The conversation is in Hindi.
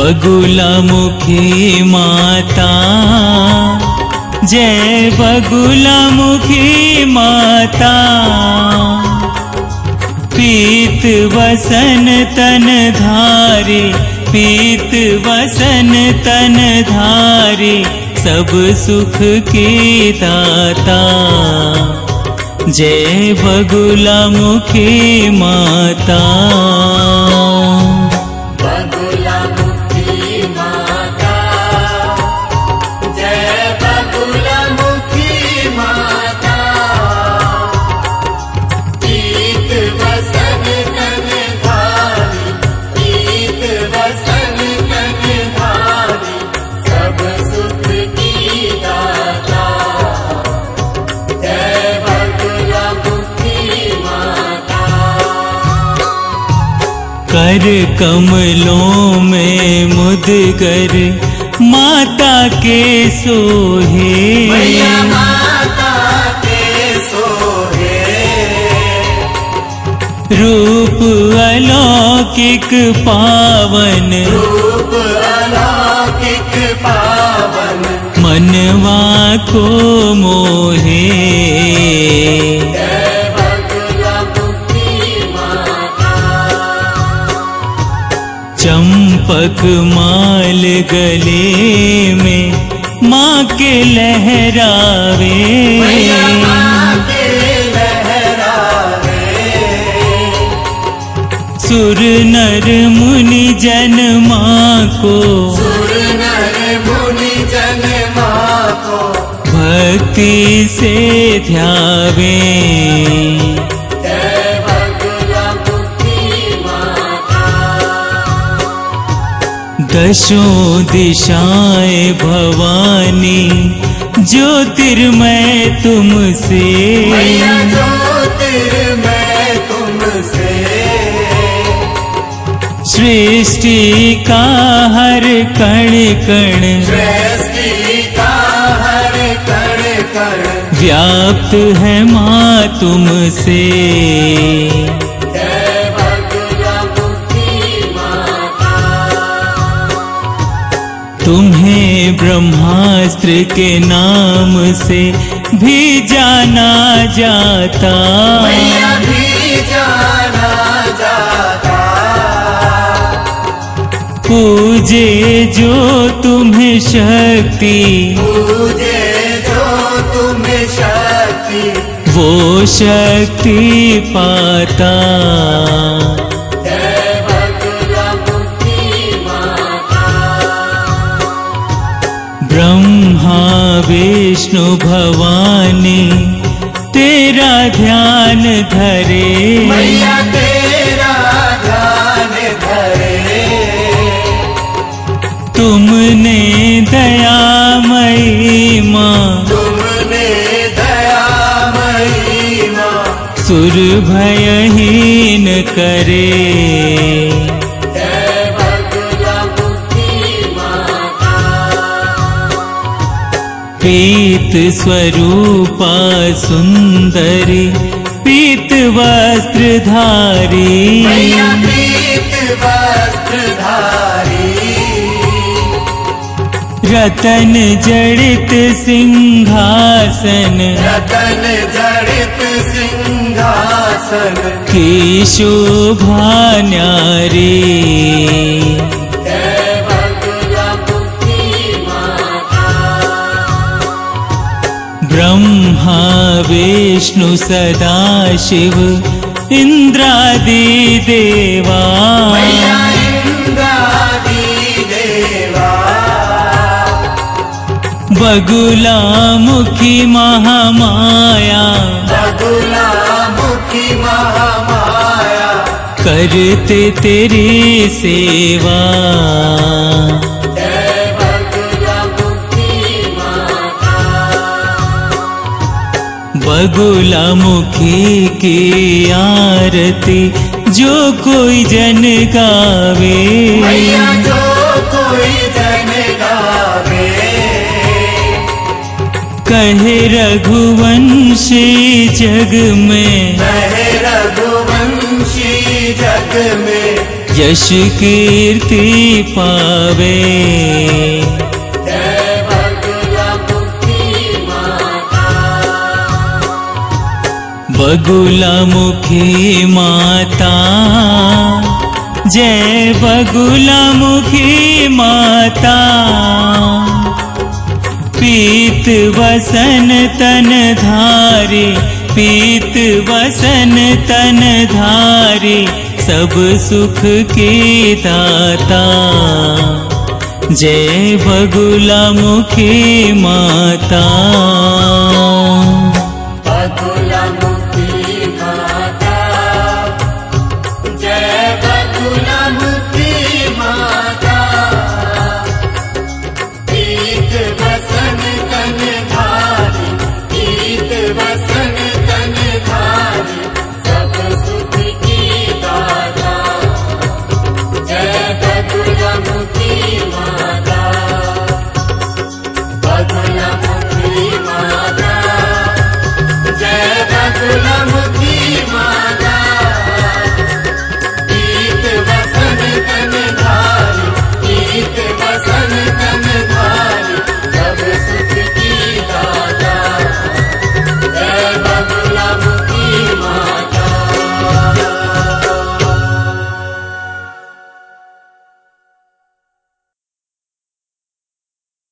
बगुलामुखी माता। जय बगुलामुखी माता। पीत वसन तन धारी, पीत वसन तन धारी, सब सुख की दाता। जय बगुला मुखी माता। कर कमलों में मुदगर माता के सोहे। माता के सोहे। रूप अलौकिक पावन। रूप अलौकिक पावन। मनवा को मोहे। चंपक माल गले में माँ के लहरावे। सुर नर मुनि जन माँ को। सुर नर मुनि जन माँ को। भक्ति से ध्यावे। दशों दिशाएँ भवानी ज्योतिर्मय तुमसे। ज्योतिर्मय तुमसे। सृष्टि का हर कण कण। सृष्टि का हर कण कण। व्याप्त है माँ तुमसे। ब्रह्मास्त्र के नाम से भी जाना जाता। मैया भी जाना जाता। पूजे जो तुम्हें शक्ति पूजे जो तुम्हें शक्ति। वो शक्ति पाता। ब्रह्मा विष्णु भवानी तेरा ध्यान धरे। मैया तेरा ध्यान धरे। तुमने दयामयी माँ तुमने दयामयी माँ सुर भयहीन करे। ीत स्वरूप सुन्दरि पितृवस्त्रधारी धारी रतन जडित सिंहासन। की शोभा न्यारी विष्णु सदाशिव इन्द्रादिदेवा बगुलामुखी महामाया। करते तेरी सेवा। बगुलामुखी की आरती जो कोई जन गावे। जो कोई जन गावे। कहे रघुवंशी जग में कहे रघुवंशी जग में। यश कीर्ति पावे। बगुला मुखी माता। जय बगुला मुखी माता। पीत वसन तन धारी, पीत वसन तन धारी, सब सुख के दाता। जय बगुला मुखी माता।